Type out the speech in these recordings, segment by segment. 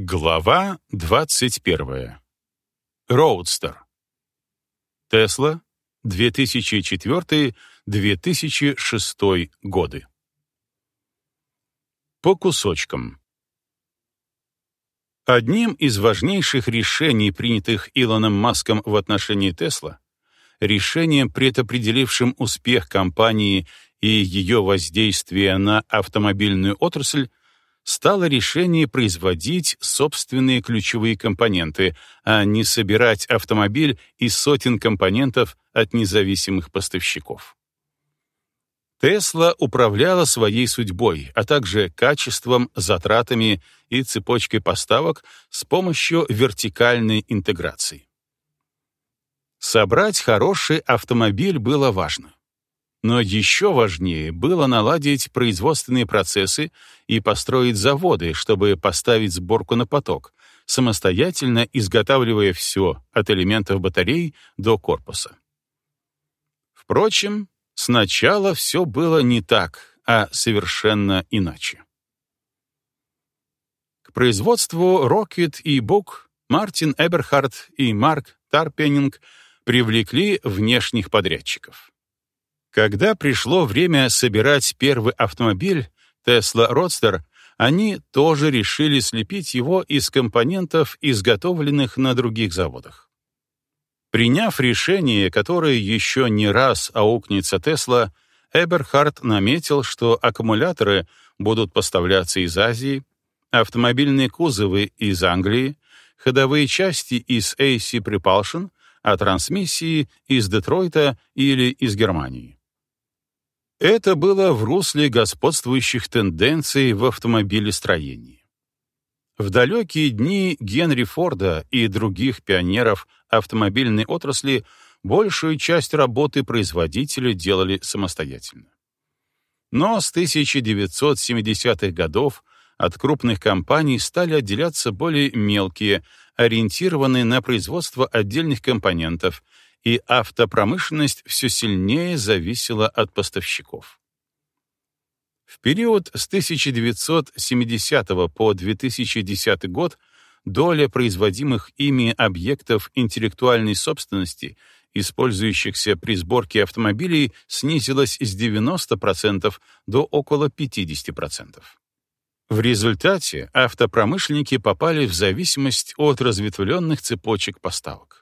Глава 21. Роудстер. Тесла, 2004-2006 годы. По кусочкам. Одним из важнейших решений, принятых Илоном Маском в отношении Тесла, решением, предопределившим успех компании и ее воздействие на автомобильную отрасль, стало решение производить собственные ключевые компоненты, а не собирать автомобиль из сотен компонентов от независимых поставщиков. Тесла управляла своей судьбой, а также качеством, затратами и цепочкой поставок с помощью вертикальной интеграции. Собрать хороший автомобиль было важно. Но еще важнее было наладить производственные процессы и построить заводы, чтобы поставить сборку на поток, самостоятельно изготавливая все от элементов батарей до корпуса. Впрочем, сначала все было не так, а совершенно иначе. К производству Rocket и Book Мартин Эберхард и Марк Тарпенинг привлекли внешних подрядчиков. Когда пришло время собирать первый автомобиль, Tesla Roadster, они тоже решили слепить его из компонентов, изготовленных на других заводах. Приняв решение, которое еще не раз аукнется Тесла, Эберхард наметил, что аккумуляторы будут поставляться из Азии, автомобильные кузовы — из Англии, ходовые части — из AC Propulsion, а трансмиссии — из Детройта или из Германии. Это было в русле господствующих тенденций в автомобилестроении. В далекие дни Генри Форда и других пионеров автомобильной отрасли большую часть работы производители делали самостоятельно. Но с 1970-х годов от крупных компаний стали отделяться более мелкие, ориентированные на производство отдельных компонентов, и автопромышленность все сильнее зависела от поставщиков. В период с 1970 по 2010 год доля производимых ими объектов интеллектуальной собственности, использующихся при сборке автомобилей, снизилась с 90% до около 50%. В результате автопромышленники попали в зависимость от разветвленных цепочек поставок.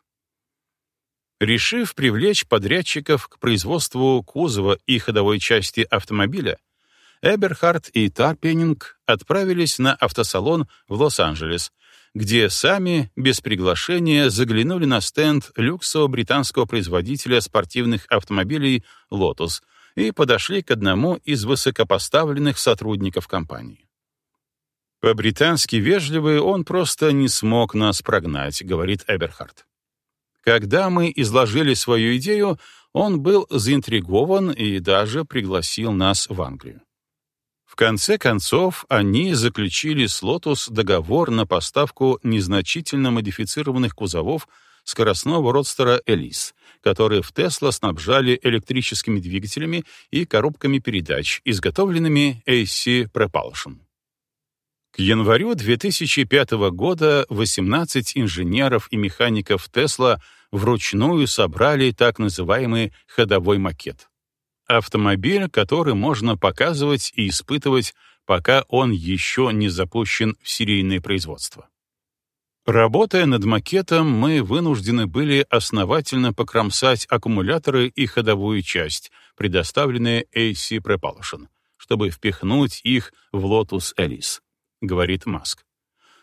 Решив привлечь подрядчиков к производству кузова и ходовой части автомобиля, Эберхард и Тарпенинг отправились на автосалон в Лос-Анджелес, где сами, без приглашения, заглянули на стенд люксового британского производителя спортивных автомобилей Lotus и подошли к одному из высокопоставленных сотрудников компании. По-британски вежливый он просто не смог нас прогнать, говорит Эберхард. Когда мы изложили свою идею, он был заинтригован и даже пригласил нас в Англию. В конце концов, они заключили с Lotus договор на поставку незначительно модифицированных кузовов скоростного родстера Элис, которые в Тесла снабжали электрическими двигателями и коробками передач, изготовленными AC Propulsion. К январю 2005 года 18 инженеров и механиков Тесла вручную собрали так называемый ходовой макет. Автомобиль, который можно показывать и испытывать, пока он еще не запущен в серийное производство. Работая над макетом, мы вынуждены были основательно покромсать аккумуляторы и ходовую часть, предоставленные AC Propulsion, чтобы впихнуть их в Lotus Elise, говорит Маск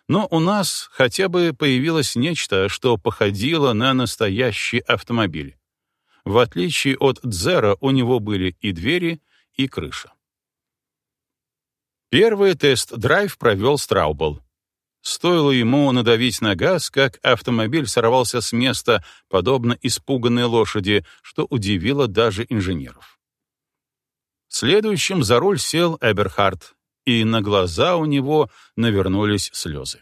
но у нас хотя бы появилось нечто, что походило на настоящий автомобиль. В отличие от Дзера у него были и двери, и крыша. Первый тест-драйв провел Страубл. Стоило ему надавить на газ, как автомобиль сорвался с места, подобно испуганной лошади, что удивило даже инженеров. Следующим за руль сел Эберхард, и на глаза у него навернулись слезы.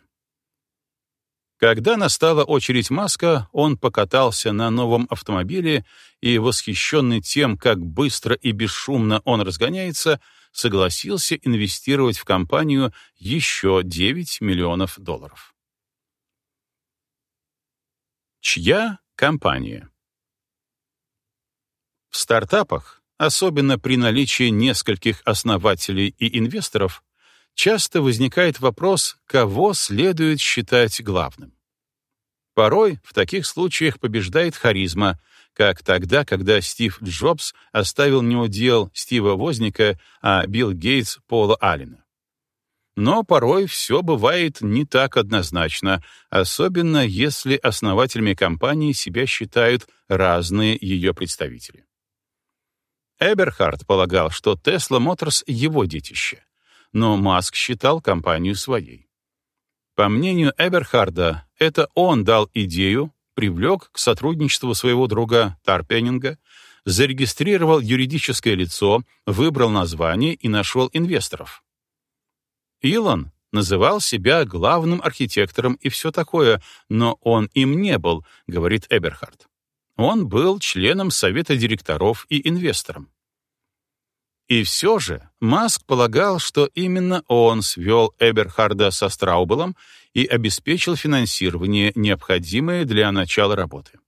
Когда настала очередь Маска, он покатался на новом автомобиле и, восхищенный тем, как быстро и бесшумно он разгоняется, согласился инвестировать в компанию еще 9 миллионов долларов. Чья компания? В стартапах, особенно при наличии нескольких основателей и инвесторов, часто возникает вопрос, кого следует считать главным. Порой в таких случаях побеждает харизма, как тогда, когда Стив Джобс оставил неудел Стива Возника, а Билл Гейтс — Пола Аллена. Но порой все бывает не так однозначно, особенно если основателями компании себя считают разные ее представители. Эберхард полагал, что Tesla Motors — его детище, но Маск считал компанию своей. По мнению Эберхарда, это он дал идею, привлек к сотрудничеству своего друга Тарпенинга, зарегистрировал юридическое лицо, выбрал название и нашел инвесторов. Илон называл себя главным архитектором и все такое, но он им не был, говорит Эберхард. Он был членом совета директоров и инвестором. И все же Маск полагал, что именно он свел Эберхарда со Страубелом и обеспечил финансирование, необходимое для начала работы.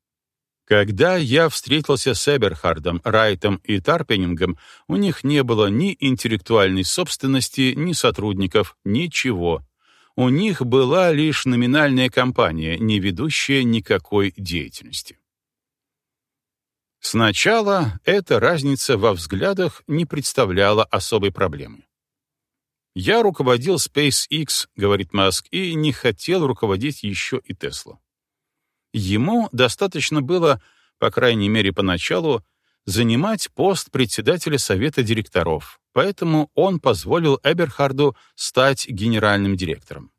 Когда я встретился с Эберхардом, Райтом и Тарпенингом, у них не было ни интеллектуальной собственности, ни сотрудников, ничего. У них была лишь номинальная компания, не ведущая никакой деятельности. Сначала эта разница во взглядах не представляла особой проблемы. «Я руководил SpaceX», — говорит Маск, и не хотел руководить еще и Tesla. Ему достаточно было, по крайней мере поначалу, занимать пост председателя совета директоров, поэтому он позволил Эберхарду стать генеральным директором.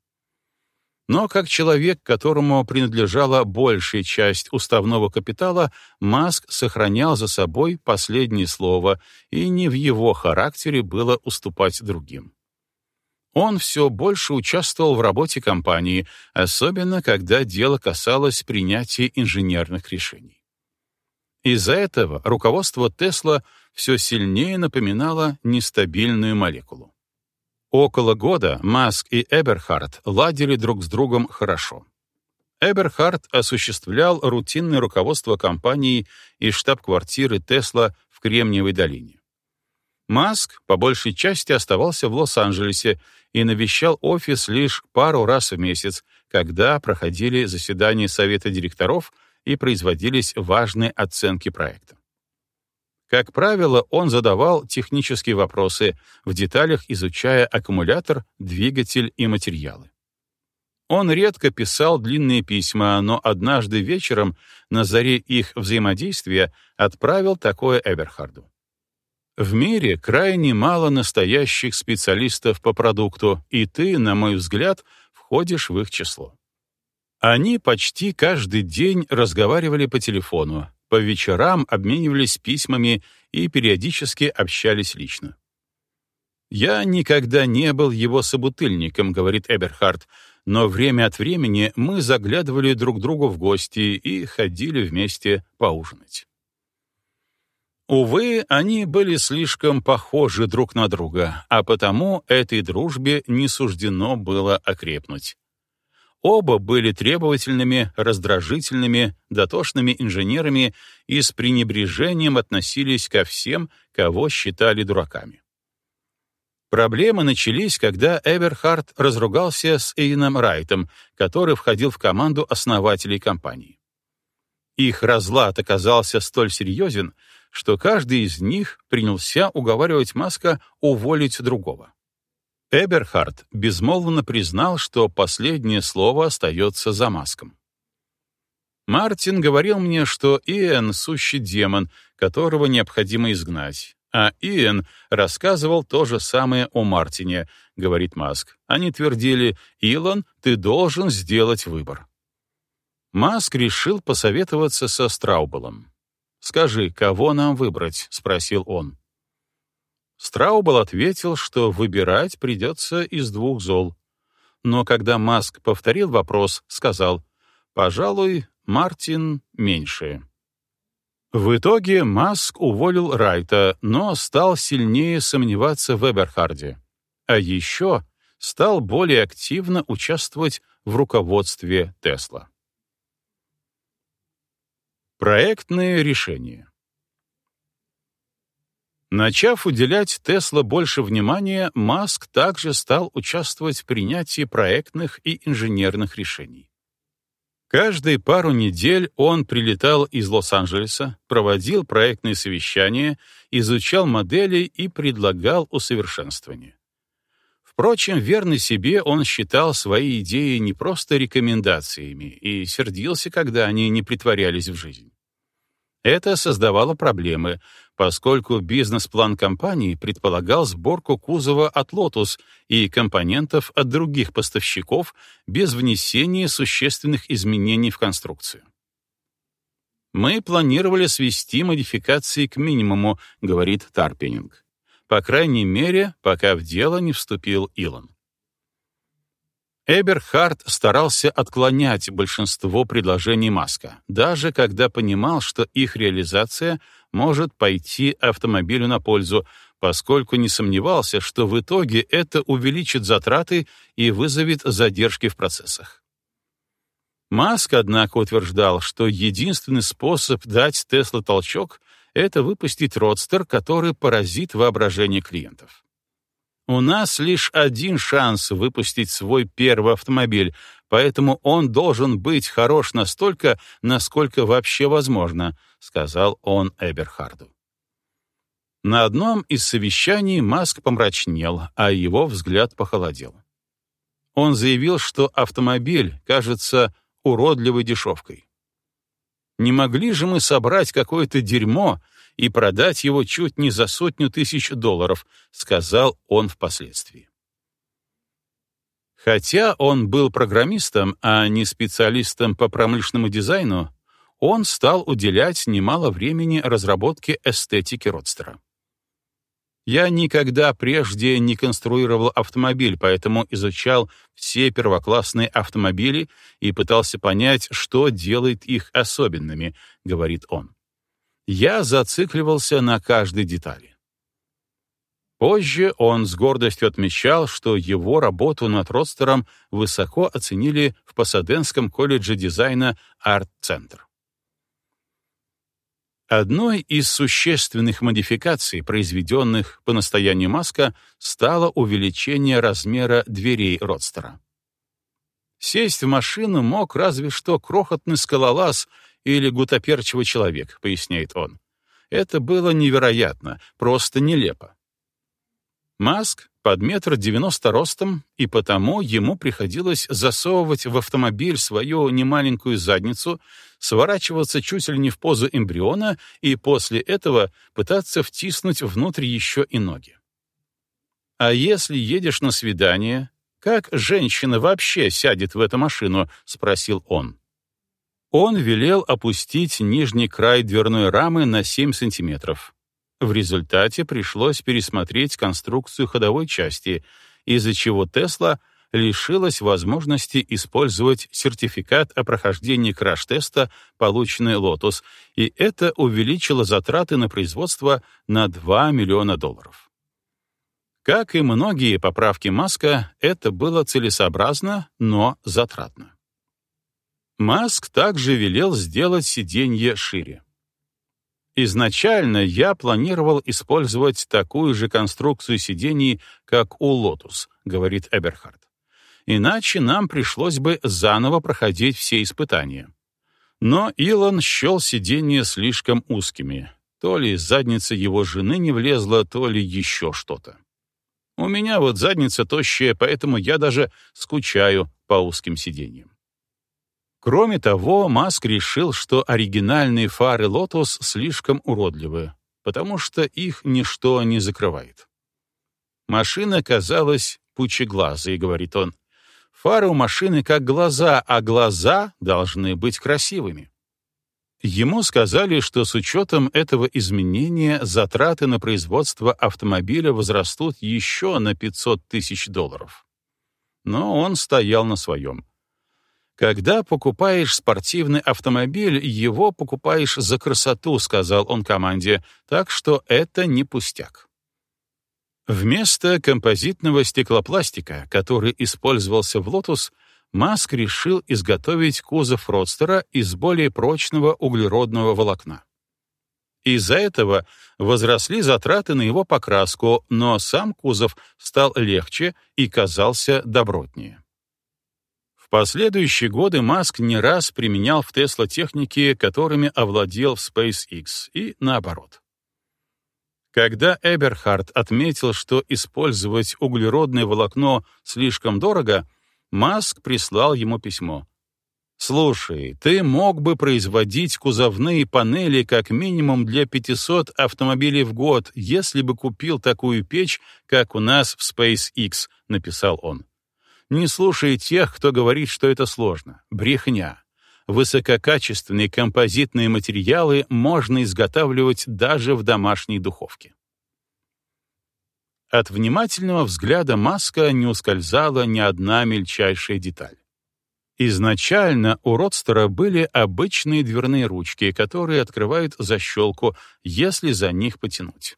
Но как человек, которому принадлежала большая часть уставного капитала, Маск сохранял за собой последнее слово, и не в его характере было уступать другим. Он все больше участвовал в работе компании, особенно когда дело касалось принятия инженерных решений. Из-за этого руководство Тесла все сильнее напоминало нестабильную молекулу. Около года Маск и Эберхард ладили друг с другом хорошо. Эберхард осуществлял рутинное руководство компанией из штаб-квартиры Тесла в Кремниевой долине. Маск по большей части оставался в Лос-Анджелесе и навещал офис лишь пару раз в месяц, когда проходили заседания совета директоров и производились важные оценки проекта. Как правило, он задавал технические вопросы, в деталях изучая аккумулятор, двигатель и материалы. Он редко писал длинные письма, но однажды вечером, на заре их взаимодействия, отправил такое Эберхарду. В мире крайне мало настоящих специалистов по продукту, и ты, на мой взгляд, входишь в их число. Они почти каждый день разговаривали по телефону, по вечерам обменивались письмами и периодически общались лично. «Я никогда не был его собутыльником», — говорит Эберхард, «но время от времени мы заглядывали друг другу в гости и ходили вместе поужинать». Увы, они были слишком похожи друг на друга, а потому этой дружбе не суждено было окрепнуть. Оба были требовательными, раздражительными, дотошными инженерами и с пренебрежением относились ко всем, кого считали дураками. Проблемы начались, когда Эберхард разругался с Эйном Райтом, который входил в команду основателей компании. Их разлад оказался столь серьезен, что каждый из них принялся уговаривать Маска уволить другого. Эберхард безмолвно признал, что последнее слово остается за маском. Мартин говорил мне, что Иэн — сущий демон, которого необходимо изгнать. А Иэн рассказывал то же самое о Мартине, говорит Маск. Они твердили, Илон, ты должен сделать выбор. Маск решил посоветоваться со Страубелом. «Скажи, кого нам выбрать?» — спросил он. Страубл ответил, что выбирать придется из двух зол. Но когда Маск повторил вопрос, сказал, «Пожалуй, Мартин меньше». В итоге Маск уволил Райта, но стал сильнее сомневаться в Эберхарде. А еще стал более активно участвовать в руководстве Тесла. Проектные решения Начав уделять Тесла больше внимания, Маск также стал участвовать в принятии проектных и инженерных решений. Каждые пару недель он прилетал из Лос-Анджелеса, проводил проектные совещания, изучал модели и предлагал усовершенствование. Впрочем, верный себе он считал свои идеи не просто рекомендациями и сердился, когда они не притворялись в жизнь. Это создавало проблемы, поскольку бизнес-план компании предполагал сборку кузова от Lotus и компонентов от других поставщиков без внесения существенных изменений в конструкцию. «Мы планировали свести модификации к минимуму», — говорит Тарпенинг. «По крайней мере, пока в дело не вступил Илон». Эберхард старался отклонять большинство предложений Маска, даже когда понимал, что их реализация может пойти автомобилю на пользу, поскольку не сомневался, что в итоге это увеличит затраты и вызовет задержки в процессах. Маск, однако, утверждал, что единственный способ дать Тесла толчок — это выпустить родстер, который поразит воображение клиентов. У нас лишь один шанс выпустить свой первый автомобиль, поэтому он должен быть хорош настолько, насколько вообще возможно, сказал он Эберхарду. На одном из совещаний Маск помрачнел, а его взгляд похолодел. Он заявил, что автомобиль кажется уродливой дешевкой. Не могли же мы собрать какое-то дерьмо, и продать его чуть не за сотню тысяч долларов, сказал он впоследствии. Хотя он был программистом, а не специалистом по промышленному дизайну, он стал уделять немало времени разработке эстетики родстера. Я никогда прежде не конструировал автомобиль, поэтому изучал все первоклассные автомобили и пытался понять, что делает их особенными, говорит он я зацикливался на каждой детали. Позже он с гордостью отмечал, что его работу над родстером высоко оценили в Пасаденском колледже дизайна Арт-центр. Одной из существенных модификаций, произведенных по настоянию Маска, стало увеличение размера дверей родстера. Сесть в машину мог разве что крохотный скалолаз или гутоперчивый человек, поясняет он. Это было невероятно, просто нелепо. Маск под метр девяносто ростом, и потому ему приходилось засовывать в автомобиль свою немаленькую задницу, сворачиваться чуть ли не в позу эмбриона и после этого пытаться втиснуть внутрь еще и ноги. А если едешь на свидание, как женщина вообще сядет в эту машину, спросил он он велел опустить нижний край дверной рамы на 7 сантиметров. В результате пришлось пересмотреть конструкцию ходовой части, из-за чего Тесла лишилась возможности использовать сертификат о прохождении краш-теста, полученный Lotus, и это увеличило затраты на производство на 2 миллиона долларов. Как и многие поправки Маска, это было целесообразно, но затратно. Маск также велел сделать сиденье шире. Изначально я планировал использовать такую же конструкцию сидений, как у Lotus, говорит Эберхард. Иначе нам пришлось бы заново проходить все испытания. Но Илон счел сиденья слишком узкими. То ли задница его жены не влезла, то ли еще что-то. У меня вот задница тощая, поэтому я даже скучаю по узким сиденьям. Кроме того, Маск решил, что оригинальные фары Lotus слишком уродливы, потому что их ничто не закрывает. Машина казалась пучеглазой, говорит он. Фары у машины как глаза, а глаза должны быть красивыми. Ему сказали, что с учетом этого изменения затраты на производство автомобиля возрастут еще на 500 тысяч долларов. Но он стоял на своем. Когда покупаешь спортивный автомобиль, его покупаешь за красоту, сказал он команде, так что это не пустяк. Вместо композитного стеклопластика, который использовался в Lotus, Маск решил изготовить кузов Родстера из более прочного углеродного волокна. Из-за этого возросли затраты на его покраску, но сам кузов стал легче и казался добротнее. Последующие годы Маск не раз применял в Тесла техники, которыми овладел в SpaceX, и наоборот. Когда Эберхард отметил, что использовать углеродное волокно слишком дорого, Маск прислал ему письмо. «Слушай, ты мог бы производить кузовные панели как минимум для 500 автомобилей в год, если бы купил такую печь, как у нас в SpaceX», — написал он. «Не слушай тех, кто говорит, что это сложно. Брехня высококачественные композитные материалы можно изготавливать даже в домашней духовке. От внимательного взгляда Маска не ускользала ни одна мельчайшая деталь. Изначально у Родстера были обычные дверные ручки, которые открывают защелку, если за них потянуть.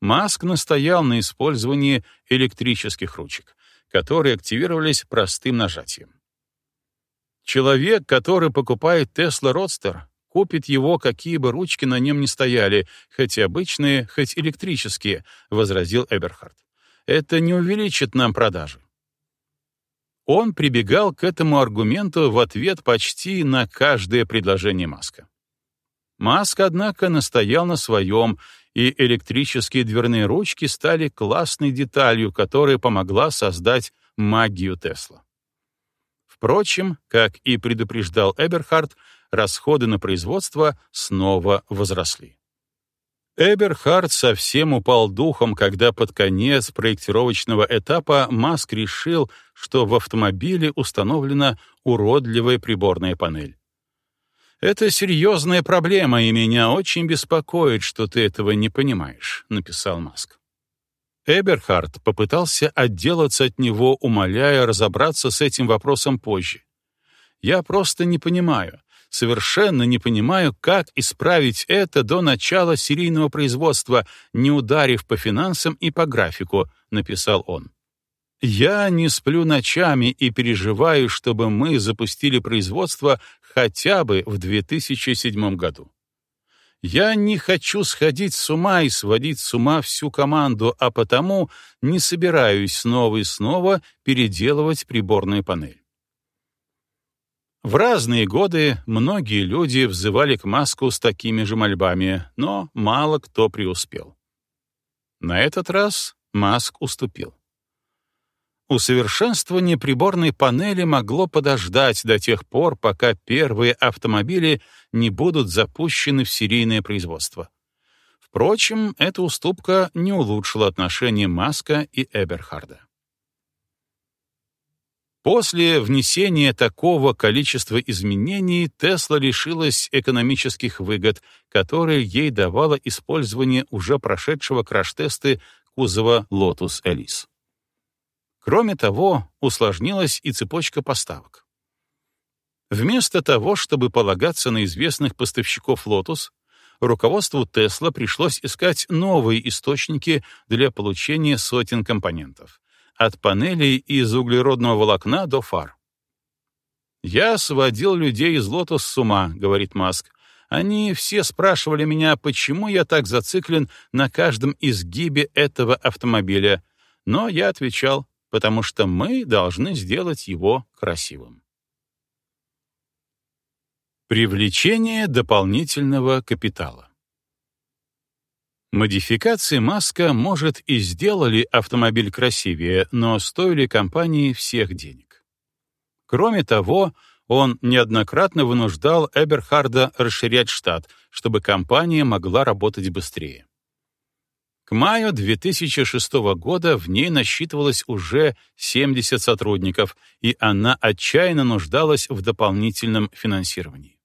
Маск настоял на использовании электрических ручек, которые активировались простым нажатием. Человек, который покупает Tesla Roadster, купит его, какие бы ручки на нем ни стояли, хоть обычные, хоть электрические, — возразил Эберхард. Это не увеличит нам продажи. Он прибегал к этому аргументу в ответ почти на каждое предложение Маска. Маск, однако, настоял на своем, и электрические дверные ручки стали классной деталью, которая помогла создать магию Тесла. Впрочем, как и предупреждал Эберхард, расходы на производство снова возросли. Эберхард совсем упал духом, когда под конец проектировочного этапа Маск решил, что в автомобиле установлена уродливая приборная панель. «Это серьезная проблема, и меня очень беспокоит, что ты этого не понимаешь», — написал Маск. Эберхард попытался отделаться от него, умоляя разобраться с этим вопросом позже. «Я просто не понимаю, совершенно не понимаю, как исправить это до начала серийного производства, не ударив по финансам и по графику», — написал он. «Я не сплю ночами и переживаю, чтобы мы запустили производство хотя бы в 2007 году. Я не хочу сходить с ума и сводить с ума всю команду, а потому не собираюсь снова и снова переделывать приборную панель. В разные годы многие люди взывали к Маску с такими же мольбами, но мало кто преуспел. На этот раз Маск уступил. Усовершенствование приборной панели могло подождать до тех пор, пока первые автомобили не будут запущены в серийное производство. Впрочем, эта уступка не улучшила отношения Маска и Эберхарда. После внесения такого количества изменений Тесла лишилась экономических выгод, которые ей давало использование уже прошедшего краш-тесты кузова Lotus Elise. Кроме того, усложнилась и цепочка поставок. Вместо того, чтобы полагаться на известных поставщиков Lotus, руководству Tesla пришлось искать новые источники для получения сотен компонентов, от панелей из углеродного волокна до фар. «Я сводил людей из Lotus с ума», — говорит Маск. «Они все спрашивали меня, почему я так зациклен на каждом изгибе этого автомобиля, но я отвечал, потому что мы должны сделать его красивым. Привлечение дополнительного капитала. Модификации Маска, может, и сделали автомобиль красивее, но стоили компании всех денег. Кроме того, он неоднократно вынуждал Эберхарда расширять штат, чтобы компания могла работать быстрее. К маю 2006 года в ней насчитывалось уже 70 сотрудников, и она отчаянно нуждалась в дополнительном финансировании.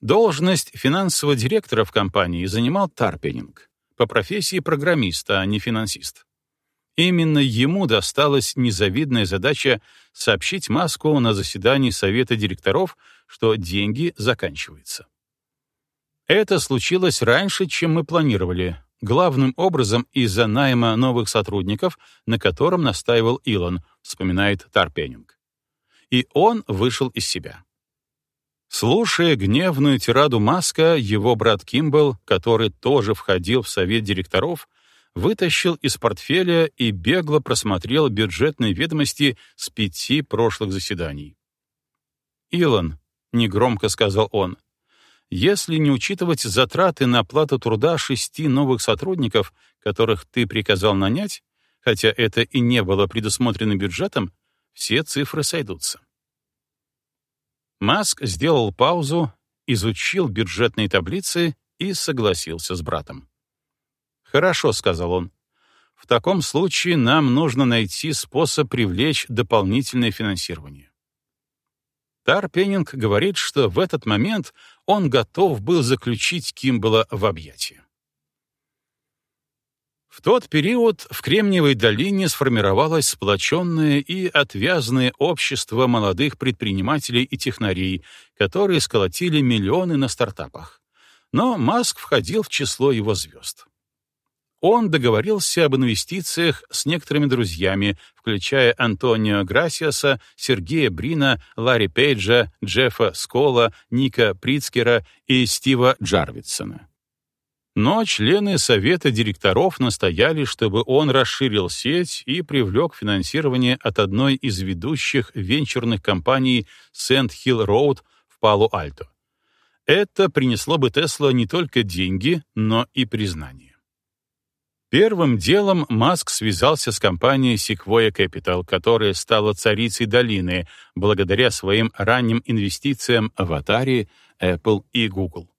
Должность финансового директора в компании занимал Тарпенинг, по профессии программиста, а не финансист. Именно ему досталась незавидная задача сообщить Маску на заседании Совета директоров, что деньги заканчиваются. Это случилось раньше, чем мы планировали, главным образом из-за найма новых сотрудников, на котором настаивал Илон, вспоминает Тарпенинг. И он вышел из себя. Слушая гневную тираду Маска, его брат Кимбл, который тоже входил в совет директоров, вытащил из портфеля и бегло просмотрел бюджетные ведомости с пяти прошлых заседаний. «Илон», — негромко сказал он, — «если не учитывать затраты на оплату труда шести новых сотрудников, которых ты приказал нанять, хотя это и не было предусмотрено бюджетом, все цифры сойдутся». Маск сделал паузу, изучил бюджетные таблицы и согласился с братом. «Хорошо», — сказал он. «В таком случае нам нужно найти способ привлечь дополнительное финансирование». Тар Пеннинг говорит, что в этот момент он готов был заключить Кимбала в объятия. В тот период в Кремниевой долине сформировалось сплоченное и отвязное общество молодых предпринимателей и технарей, которые сколотили миллионы на стартапах. Но Маск входил в число его звезд он договорился об инвестициях с некоторыми друзьями, включая Антонио Грасиаса, Сергея Брина, Ларри Пейджа, Джеффа Скола, Ника Прицкера и Стива Джарвитсона. Но члены совета директоров настояли, чтобы он расширил сеть и привлек финансирование от одной из ведущих венчурных компаний Сент-Хилл Роуд в Палу-Альто. Это принесло бы Тесла не только деньги, но и признание. Первым делом Маск связался с компанией Sequoia Capital, которая стала царицей долины благодаря своим ранним инвестициям в Atari, Apple и Google.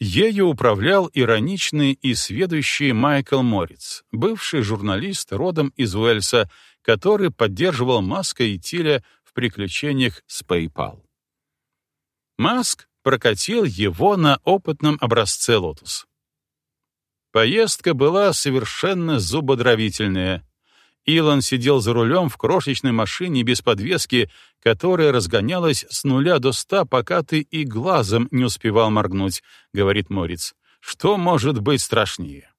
Ею управлял ироничный и сведущий Майкл Морриц, бывший журналист родом из Уэльса, который поддерживал Маска и Тиля в приключениях с PayPal. Маск прокатил его на опытном образце Lotus. Поездка была совершенно зубодровительная. Илон сидел за рулем в крошечной машине без подвески, которая разгонялась с нуля до ста, пока ты и глазом не успевал моргнуть, — говорит Морец. Что может быть страшнее?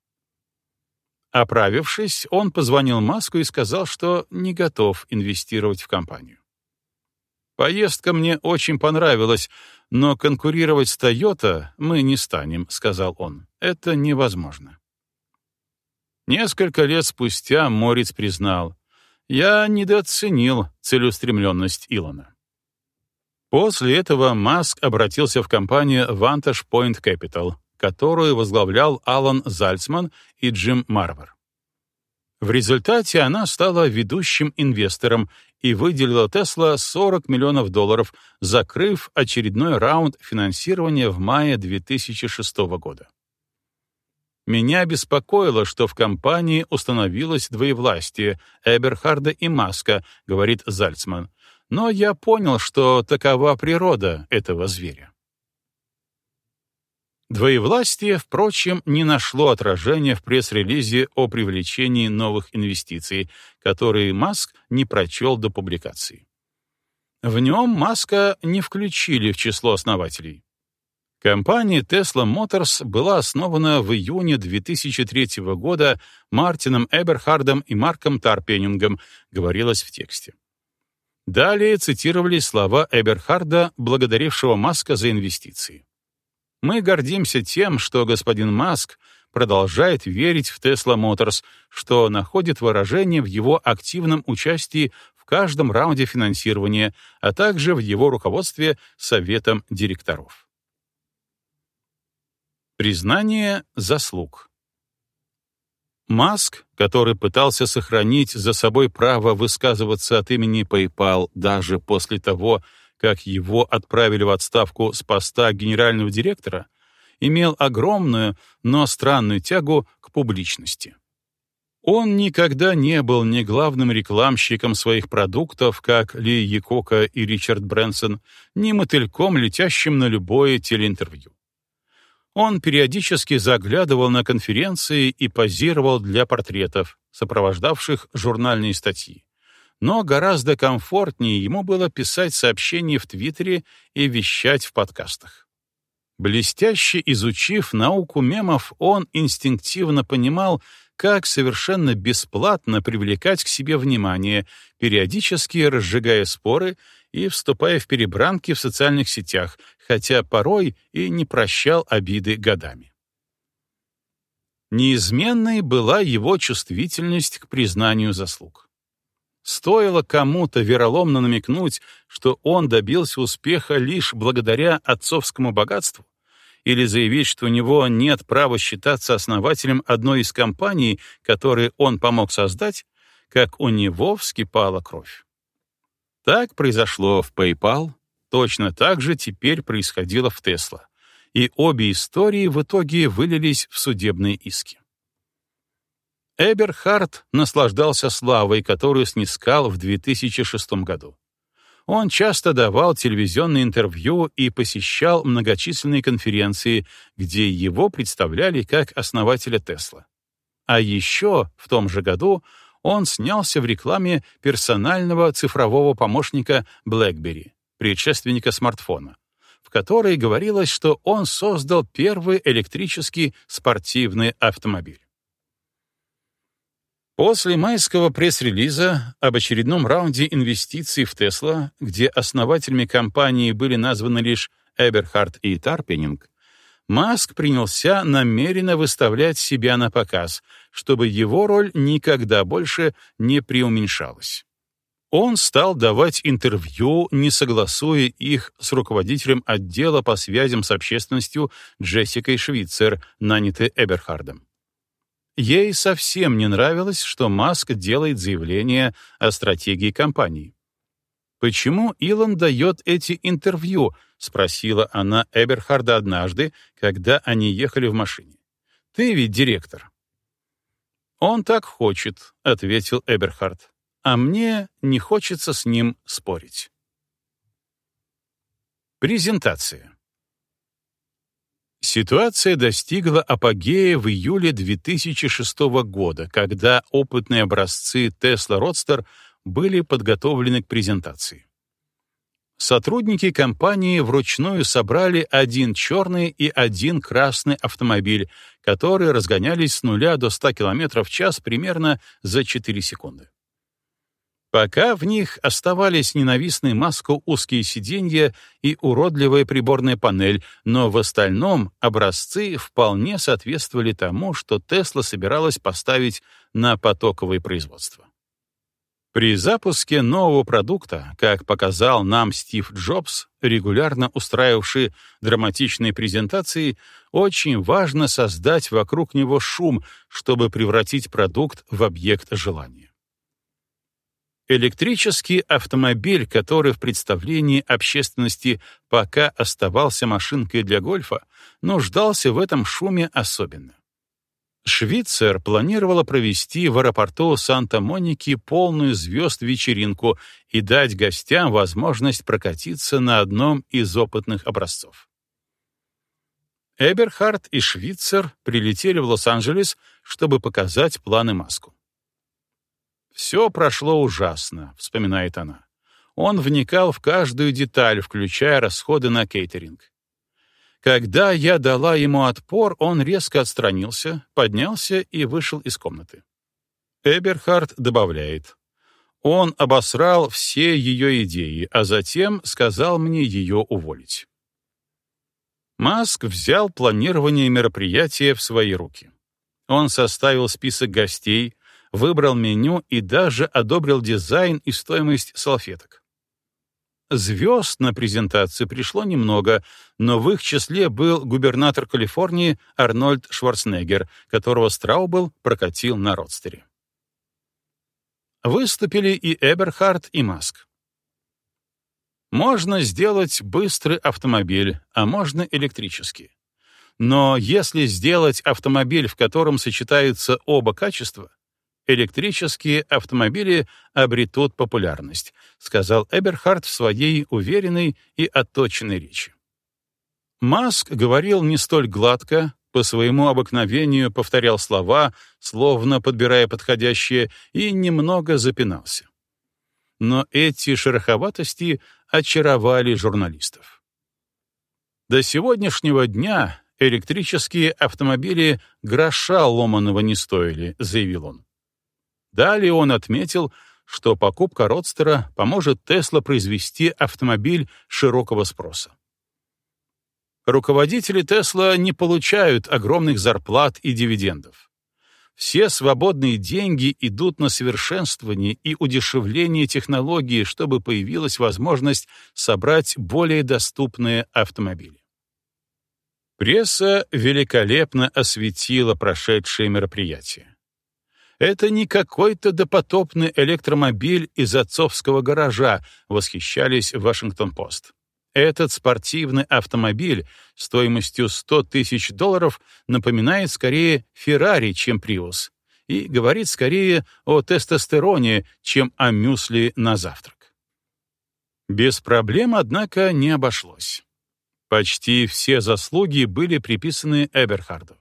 Оправившись, он позвонил Маску и сказал, что не готов инвестировать в компанию. «Поездка мне очень понравилась, но конкурировать с Toyota мы не станем», — сказал он. «Это невозможно». Несколько лет спустя Морец признал, «Я недооценил целеустремленность Илона». После этого Маск обратился в компанию Vantage Point Capital, которую возглавлял Алан Зальцман и Джим Марвер. В результате она стала ведущим инвестором и выделила Тесла 40 миллионов долларов, закрыв очередной раунд финансирования в мае 2006 года. Меня беспокоило, что в компании установилось двоевластие Эберхарда и Маска, говорит Зальцман. Но я понял, что такова природа этого зверя. Двоевластие, впрочем, не нашло отражения в пресс-релизе о привлечении новых инвестиций, который Маск не прочел до публикации. В нем Маска не включили в число основателей. Компания Tesla Motors была основана в июне 2003 года Мартином Эберхардом и Марком Тарпенингом, говорилось в тексте. Далее цитировали слова Эберхарда, благодарившего Маска за инвестиции. Мы гордимся тем, что господин Маск продолжает верить в Tesla Motors, что находит выражение в его активном участии в каждом раунде финансирования, а также в его руководстве советом директоров. Признание заслуг. Маск, который пытался сохранить за собой право высказываться от имени PayPal даже после того, как его отправили в отставку с поста генерального директора, имел огромную, но странную тягу к публичности. Он никогда не был ни главным рекламщиком своих продуктов, как Ли Якока и Ричард Брэнсон, ни мотыльком, летящим на любое телеинтервью. Он периодически заглядывал на конференции и позировал для портретов, сопровождавших журнальные статьи. Но гораздо комфортнее ему было писать сообщения в Твиттере и вещать в подкастах. Блестяще изучив науку мемов, он инстинктивно понимал, как совершенно бесплатно привлекать к себе внимание, периодически разжигая споры и вступая в перебранки в социальных сетях, хотя порой и не прощал обиды годами. Неизменной была его чувствительность к признанию заслуг. Стоило кому-то вероломно намекнуть, что он добился успеха лишь благодаря отцовскому богатству, или заявить, что у него нет права считаться основателем одной из компаний, которые он помог создать, как у него вскипала кровь. Так произошло в PayPal, точно так же теперь происходило в Tesla, и обе истории в итоге вылились в судебные иски. Эберхард наслаждался славой, которую снискал в 2006 году. Он часто давал телевизионные интервью и посещал многочисленные конференции, где его представляли как основателя Тесла. А еще в том же году он снялся в рекламе персонального цифрового помощника BlackBerry, предшественника смартфона, в которой говорилось, что он создал первый электрический спортивный автомобиль. После майского пресс-релиза об очередном раунде инвестиций в Тесла, где основателями компании были названы лишь Эберхард и Тарпенинг, Маск принялся намеренно выставлять себя на показ, чтобы его роль никогда больше не преуменьшалась. Он стал давать интервью, не согласуя их с руководителем отдела по связям с общественностью Джессикой Швицер, нанятой Эберхардом. Ей совсем не нравилось, что Маск делает заявление о стратегии компании. «Почему Илон дает эти интервью?» — спросила она Эберхарда однажды, когда они ехали в машине. «Ты ведь директор». «Он так хочет», — ответил Эберхард, «а мне не хочется с ним спорить». Презентация. Ситуация достигла апогея в июле 2006 года, когда опытные образцы Tesla Roadster были подготовлены к презентации. Сотрудники компании вручную собрали один черный и один красный автомобиль, которые разгонялись с нуля до 100 км в час примерно за 4 секунды. Пока в них оставались ненавистные маску узкие сиденья и уродливая приборная панель, но в остальном образцы вполне соответствовали тому, что Тесла собиралась поставить на потоковое производство. При запуске нового продукта, как показал нам Стив Джобс, регулярно устраивавший драматичные презентации, очень важно создать вокруг него шум, чтобы превратить продукт в объект желания. Электрический автомобиль, который в представлении общественности пока оставался машинкой для гольфа, нуждался в этом шуме особенно. Швейцар планировала провести в аэропорту Санта-Моники полную звезд вечеринку и дать гостям возможность прокатиться на одном из опытных образцов. Эберхард и Швейцар прилетели в Лос-Анджелес, чтобы показать планы Маску. «Все прошло ужасно», — вспоминает она. Он вникал в каждую деталь, включая расходы на кейтеринг. Когда я дала ему отпор, он резко отстранился, поднялся и вышел из комнаты. Эберхард добавляет. Он обосрал все ее идеи, а затем сказал мне ее уволить. Маск взял планирование мероприятия в свои руки. Он составил список гостей, выбрал меню и даже одобрил дизайн и стоимость салфеток. Звезд на презентацию пришло немного, но в их числе был губернатор Калифорнии Арнольд Шварценеггер, которого Страубел прокатил на родстере. Выступили и Эберхард, и Маск. Можно сделать быстрый автомобиль, а можно электрический. Но если сделать автомобиль, в котором сочетаются оба качества, электрические автомобили обретут популярность, сказал Эберхард в своей уверенной и отточенной речи. Маск говорил не столь гладко, по своему обыкновению повторял слова, словно подбирая подходящие, и немного запинался. Но эти шероховатости очаровали журналистов. До сегодняшнего дня электрические автомобили гроша ломаного не стоили, заявил он. Далее он отметил, что покупка Родстера поможет Тесла произвести автомобиль широкого спроса. Руководители Тесла не получают огромных зарплат и дивидендов. Все свободные деньги идут на совершенствование и удешевление технологии, чтобы появилась возможность собрать более доступные автомобили. Пресса великолепно осветила прошедшее мероприятие. Это не какой-то допотопный электромобиль из отцовского гаража, восхищались Вашингтон-Пост. Этот спортивный автомобиль стоимостью 100 тысяч долларов напоминает скорее Феррари, чем Приус, и говорит скорее о тестостероне, чем о мюсли на завтрак. Без проблем, однако, не обошлось. Почти все заслуги были приписаны Эберхарду.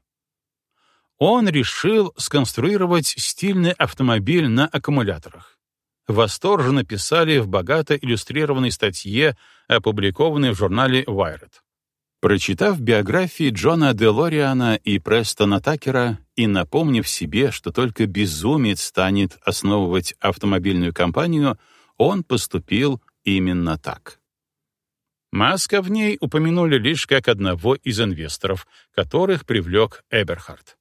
Он решил сконструировать стильный автомобиль на аккумуляторах восторженно писали в богато иллюстрированной статье, опубликованной в журнале Wired. Прочитав биографии Джона Делориана и Престона Такера и напомнив себе, что только безумец станет основывать автомобильную компанию, он поступил именно так. Маска в ней упомянули лишь как одного из инвесторов, которых привлек Эберхард.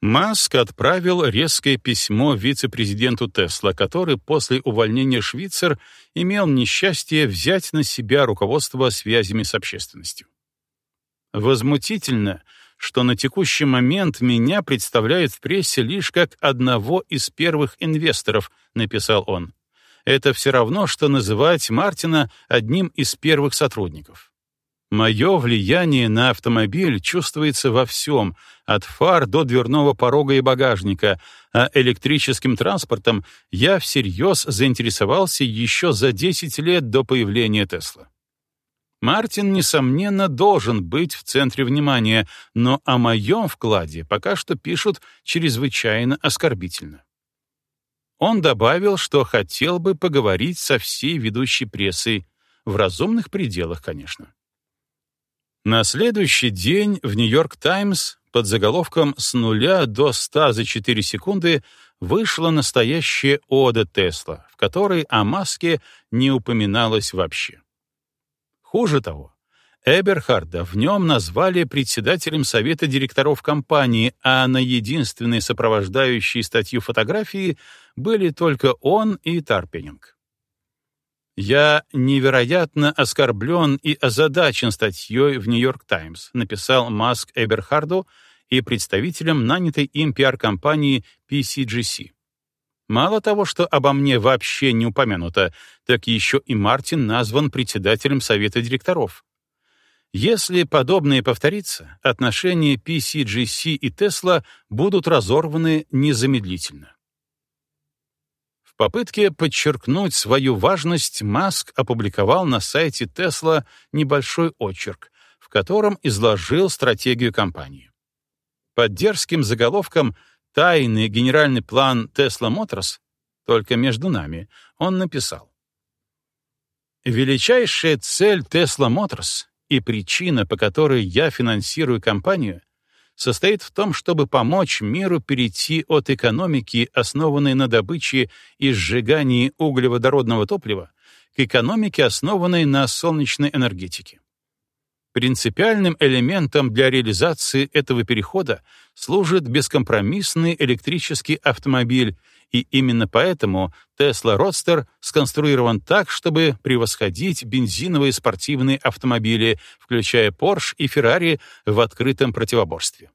Маск отправил резкое письмо вице-президенту Тесла, который после увольнения Швейцар имел несчастье взять на себя руководство связями с общественностью. Возмутительно, что на текущий момент меня представляют в прессе лишь как одного из первых инвесторов, написал он. Это все равно, что называть Мартина одним из первых сотрудников. Мое влияние на автомобиль чувствуется во всем, от фар до дверного порога и багажника, а электрическим транспортом я всерьез заинтересовался еще за 10 лет до появления Тесла. Мартин, несомненно, должен быть в центре внимания, но о моем вкладе пока что пишут чрезвычайно оскорбительно. Он добавил, что хотел бы поговорить со всей ведущей прессой, в разумных пределах, конечно. На следующий день в «Нью-Йорк Таймс» под заголовком «С нуля до ста за четыре секунды» вышла настоящая ода Тесла, в которой о маске не упоминалось вообще. Хуже того, Эберхарда в нем назвали председателем совета директоров компании, а на единственной сопровождающей статью фотографии были только он и Тарпенинг. «Я невероятно оскорблен и озадачен статьей в «Нью-Йорк Таймс», написал Маск Эберхарду и представителям нанятой им пиар-компании PCGC. Мало того, что обо мне вообще не упомянуто, так еще и Мартин назван председателем совета директоров. Если подобное повторится, отношения PCGC и Tesla будут разорваны незамедлительно попытке подчеркнуть свою важность Маск опубликовал на сайте Tesla небольшой очерк, в котором изложил стратегию компании. Под дерзким заголовком «Тайный генеральный план Tesla Motors» только между нами он написал «Величайшая цель Tesla Motors и причина, по которой я финансирую компанию, состоит в том, чтобы помочь миру перейти от экономики, основанной на добыче и сжигании углеводородного топлива, к экономике, основанной на солнечной энергетике. Принципиальным элементом для реализации этого перехода служит бескомпромиссный электрический автомобиль, и именно поэтому Tesla Roadster сконструирован так, чтобы превосходить бензиновые спортивные автомобили, включая Porsche и Ferrari, в открытом противоборстве.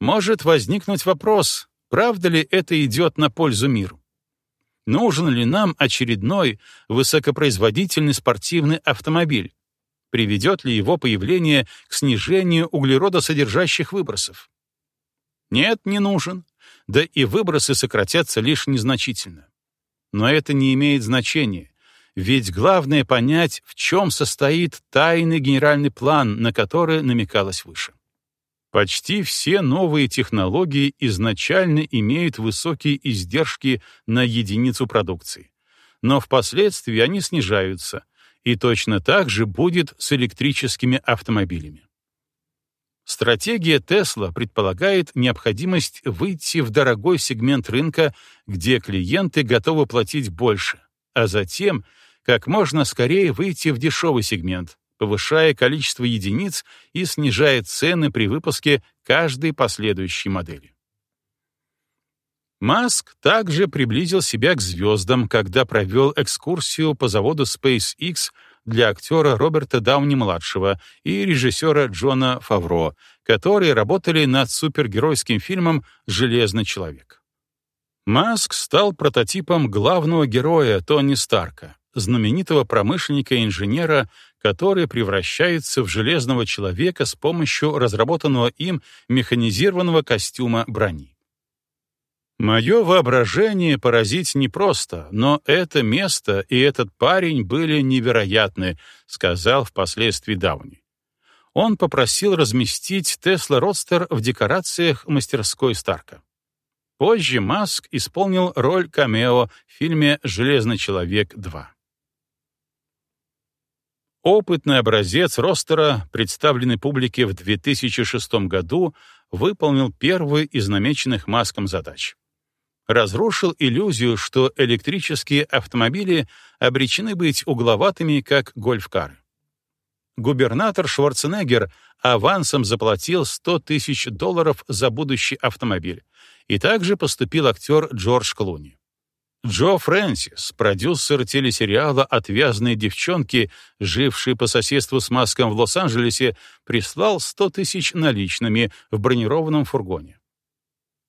Может возникнуть вопрос, правда ли это идет на пользу миру? Нужен ли нам очередной высокопроизводительный спортивный автомобиль? Приведет ли его появление к снижению углеродосодержащих выбросов? Нет, не нужен да и выбросы сократятся лишь незначительно. Но это не имеет значения, ведь главное понять, в чем состоит тайный генеральный план, на который намекалось выше. Почти все новые технологии изначально имеют высокие издержки на единицу продукции, но впоследствии они снижаются, и точно так же будет с электрическими автомобилями. Стратегия Tesla предполагает необходимость выйти в дорогой сегмент рынка, где клиенты готовы платить больше, а затем как можно скорее выйти в дешевый сегмент, повышая количество единиц и снижая цены при выпуске каждой последующей модели. Маск также приблизил себя к звездам, когда провел экскурсию по заводу SpaceX для актера Роберта Дауни-младшего и режиссера Джона Фавро, которые работали над супергеройским фильмом «Железный человек». Маск стал прототипом главного героя Тони Старка, знаменитого промышленника-инженера, который превращается в железного человека с помощью разработанного им механизированного костюма брони. Мое воображение поразить непросто, но это место и этот парень были невероятны, сказал впоследствии Дауни. Он попросил разместить Тесла Родстер в декорациях мастерской Старка. Позже Маск исполнил роль камео в фильме «Железный человек 2». Опытный образец ростера, представленный публике в 2006 году, выполнил первую из намеченных Маском задач. Разрушил иллюзию, что электрические автомобили обречены быть угловатыми, как гольф-кары. Губернатор Шварценеггер авансом заплатил 100 тысяч долларов за будущий автомобиль, и также поступил актер Джордж Клуни. Джо Фрэнсис, продюсер телесериала «Отвязные девчонки», живший по соседству с Маском в Лос-Анджелесе, прислал 100 тысяч наличными в бронированном фургоне.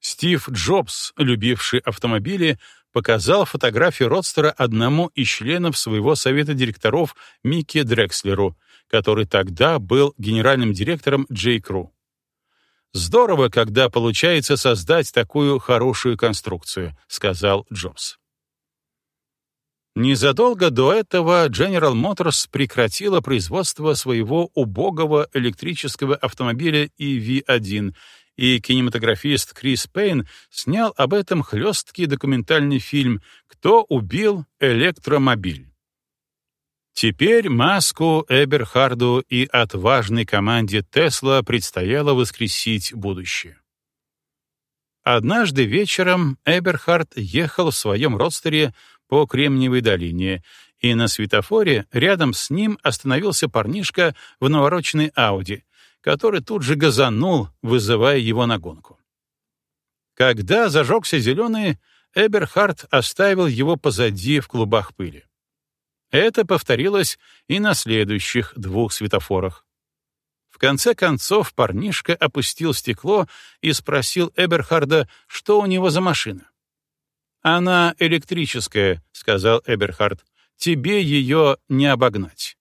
Стив Джобс, любивший автомобили, показал фотографию Родстера одному из членов своего совета директоров Микки Дрекслеру, который тогда был генеральным директором Джей Кру. «Здорово, когда получается создать такую хорошую конструкцию», — сказал Джобс. Незадолго до этого General Motors прекратила производство своего убогого электрического автомобиля EV1, и кинематографист Крис Пейн снял об этом хлесткий документальный фильм «Кто убил электромобиль?». Теперь Маску, Эберхарду и отважной команде Тесла предстояло воскресить будущее. Однажды вечером Эберхард ехал в своем родстере по Кремниевой долине, и на светофоре рядом с ним остановился парнишка в навороченной Ауди, который тут же газанул, вызывая его на гонку. Когда зажегся зеленый, Эберхард оставил его позади в клубах пыли. Это повторилось и на следующих двух светофорах. В конце концов парнишка опустил стекло и спросил Эберхарда, что у него за машина. «Она электрическая», — сказал Эберхард. «Тебе ее не обогнать».